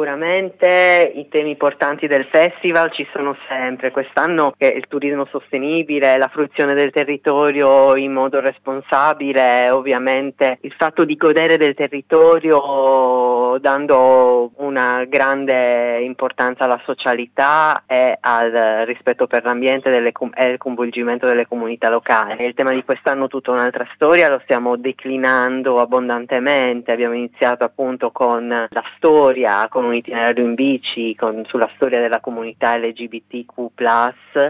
sicuramente i temi portanti del festival ci sono sempre. Quest'anno è il turismo sostenibile, la fruizione del territorio in modo responsabile, ovviamente il fatto di godere del territorio dando una grande importanza alla socialità e al rispetto per l'ambiente e al coinvolgimento delle comunità locali. Il tema di quest'anno tutta un'altra storia, lo stiamo declinando abbondantemente, abbiamo iniziato appunto con la storia, con un itinerario in bici, con, sulla storia della comunità LGBTQ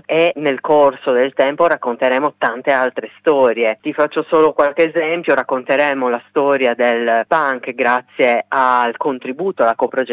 e nel corso del tempo racconteremo tante altre storie. Ti faccio solo qualche esempio, racconteremo la storia del punk grazie al contributo, alla coprogettazione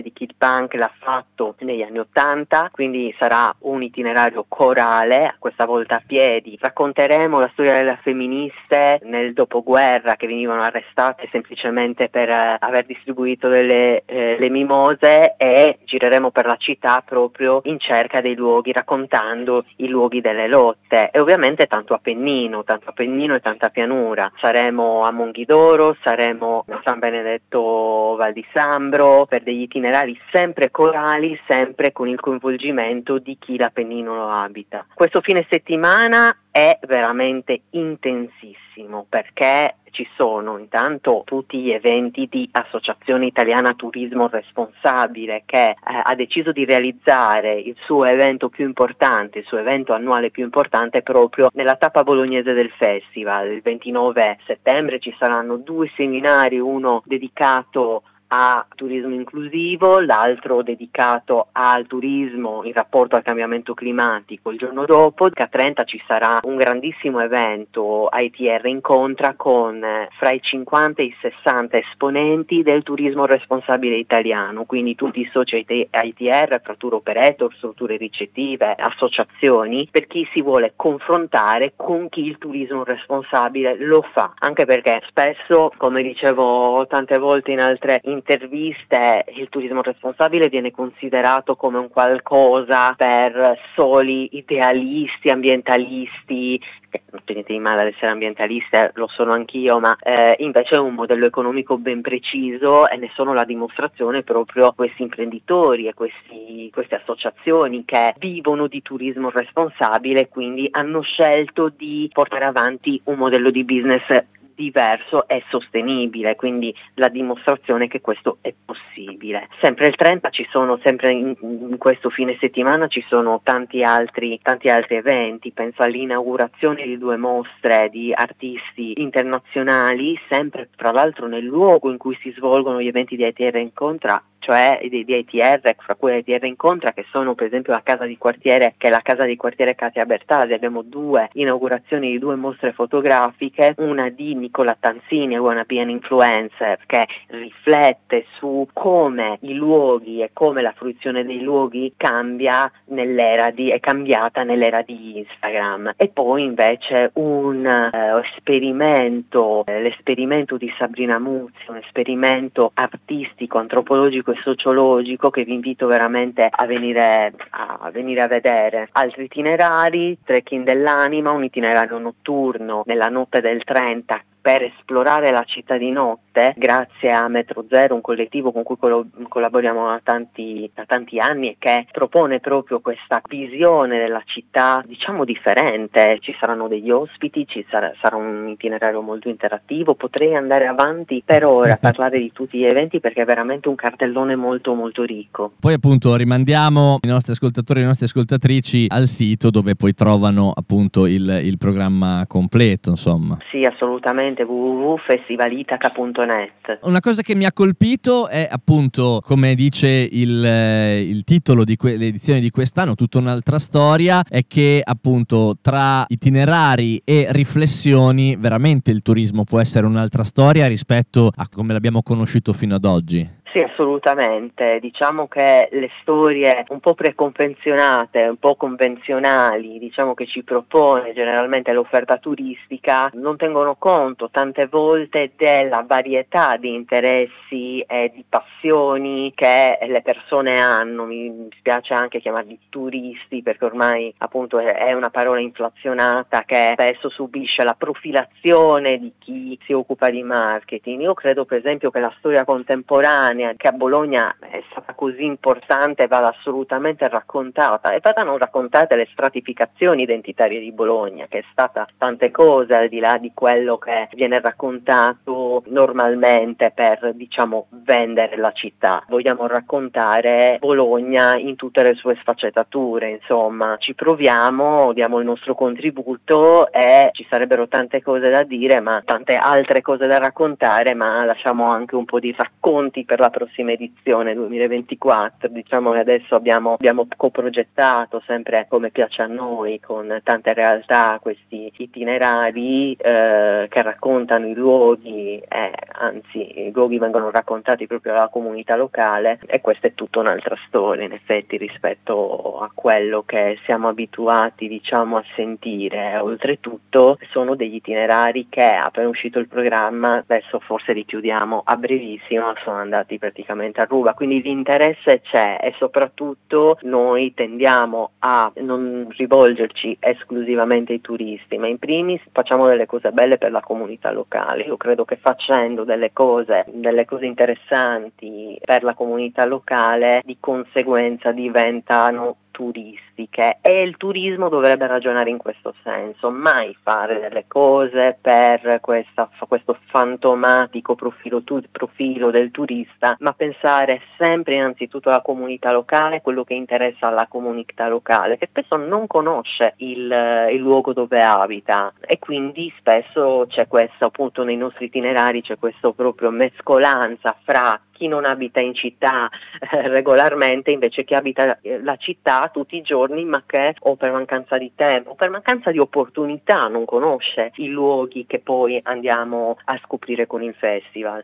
di chi il punk l'ha fatto negli anni Ottanta, quindi sarà un itinerario corale, questa volta a piedi. Racconteremo la storia delle femministe nel dopoguerra che venivano arrestate semplicemente per eh, aver distribuito delle eh, le mimose e gireremo per la città proprio in cerca dei luoghi, raccontando i luoghi delle lotte e ovviamente tanto Appennino, tanto Appennino e tanta pianura. Saremo a Monghidoro, saremo a San Benedetto Val di Sambro per degli itinerari sempre corali, sempre con il coinvolgimento di chi l'Appennino lo abita. Questo fine settimana è veramente intensissimo perché ci sono intanto tutti gli eventi di Associazione Italiana Turismo Responsabile che eh, ha deciso di realizzare il suo evento più importante, il suo evento annuale più importante proprio nella tappa bolognese del festival. Il 29 settembre ci saranno due seminari, uno dedicato a turismo inclusivo, l'altro dedicato al turismo in rapporto al cambiamento climatico. Il giorno dopo, a Trenta, ci sarà un grandissimo evento ITR Incontra con eh, fra i 50 e i 60 esponenti del turismo responsabile italiano, quindi tutti i soci ITR, fra tour operator, strutture ricettive, associazioni, per chi si vuole confrontare con chi il turismo responsabile lo fa, anche perché spesso, come dicevo tante volte in altre interviste, interviste il turismo responsabile viene considerato come un qualcosa per soli idealisti, ambientalisti, che non c'è niente di male ad essere ambientalista, lo sono anch'io, ma eh, invece è un modello economico ben preciso e ne sono la dimostrazione proprio questi imprenditori e questi, queste associazioni che vivono di turismo responsabile e quindi hanno scelto di portare avanti un modello di business diverso e sostenibile, quindi la dimostrazione che questo è possibile. Sempre il 30 ci sono, sempre in, in questo fine settimana ci sono tanti altri, tanti altri eventi, penso all'inaugurazione di due mostre di artisti internazionali, sempre tra l'altro nel luogo in cui si svolgono gli eventi di ATR Incontra cioè di, di ITR, fra cui ITR Incontra, che sono per esempio la casa di quartiere, che è la casa di quartiere Katia Bertaldi. Abbiamo due inaugurazioni di due mostre fotografiche, una di Nicola Tanzini, Wanna Be an Influencer, che riflette su come i luoghi e come la fruizione dei luoghi cambia nell'era di, è cambiata nell'era di Instagram. E poi invece un uh, esperimento, eh, l'esperimento di Sabrina Muzzi, un esperimento artistico, antropologico e sociologico che vi invito veramente a venire a, venire a vedere. Altri itinerari, trekking dell'anima, un itinerario notturno nella notte del 30 per esplorare la città di notte, grazie a Metro Zero, un collettivo con cui col- collaboriamo da tanti, da tanti, anni e che propone proprio questa visione della città, diciamo differente. Ci saranno degli ospiti, ci sarà, sarà un itinerario molto interattivo. Potrei andare avanti per ora a parlare di tutti gli eventi perché è veramente un cartellone molto molto ricco. Poi appunto rimandiamo i nostri ascoltatori e le nostre ascoltatrici al sito dove poi trovano appunto il, il programma completo, insomma. Sì, assolutamente sicuramente www.festivalitaca.net. Una cosa che mi ha colpito è appunto, come dice il, eh, il titolo di que- di quest'anno, tutta un'altra storia, è che appunto tra itinerari e riflessioni veramente il turismo può essere un'altra storia rispetto a come l'abbiamo conosciuto fino ad oggi. Sì, assolutamente. Diciamo che le storie un po' preconvenzionate, un po' convenzionali, diciamo che ci propone generalmente l'offerta turistica, non tengono conto tante volte della varietà di interessi e di passioni che le persone hanno. Mi spiace anche chiamarli turisti perché ormai appunto è una parola inflazionata che spesso subisce la profilazione di chi si occupa di marketing. Io credo per esempio che la storia contemporanea Bologna, che a Bologna è stata così importante, vada assolutamente raccontata e vadano raccontate le stratificazioni identitarie di Bologna, che è stata tante cose al di là di quello che viene raccontato normalmente per diciamo vendere la città. Vogliamo raccontare Bologna in tutte le sue sfaccettature, insomma, ci proviamo, diamo il nostro contributo e ci sarebbero tante cose da dire, ma tante altre cose da raccontare, ma lasciamo anche un po' di racconti per la prossima edizione 2024. Diciamo che adesso abbiamo, abbiamo coprogettato sempre come piace a noi con tante realtà questi itinerari eh, che raccontano i luoghi, eh, anzi i luoghi vengono raccontati proprio dalla comunità locale e questa è tutta un'altra storia in effetti rispetto a quello che siamo abituati diciamo a sentire. Oltretutto sono degli itinerari che appena uscito il programma, adesso forse li chiudiamo a brevissimo, sono andati praticamente a ruba, quindi l'interesse c'è e soprattutto noi tendiamo a non rivolgerci esclusivamente ai turisti, ma in primis facciamo delle cose belle per la comunità locale. Io credo che facendo delle cose, delle cose interessanti per la comunità locale, di conseguenza diventano turistiche e il turismo dovrebbe ragionare in questo senso, mai fare delle cose per questa, questo fantomatico profilo, tu, profilo, del turista, ma pensare sempre innanzitutto alla comunità locale, quello che interessa alla comunità locale, che spesso non conosce il, il luogo dove abita. E quindi spesso c'è questo appunto nei nostri itinerari, c'è questo proprio mescolanza fra chi non abita in città eh, regolarmente invece chi abita eh, la città tutti i giorni ma che o per mancanza di tempo o per mancanza di opportunità non conosce i luoghi che poi andiamo a scoprire con il festival.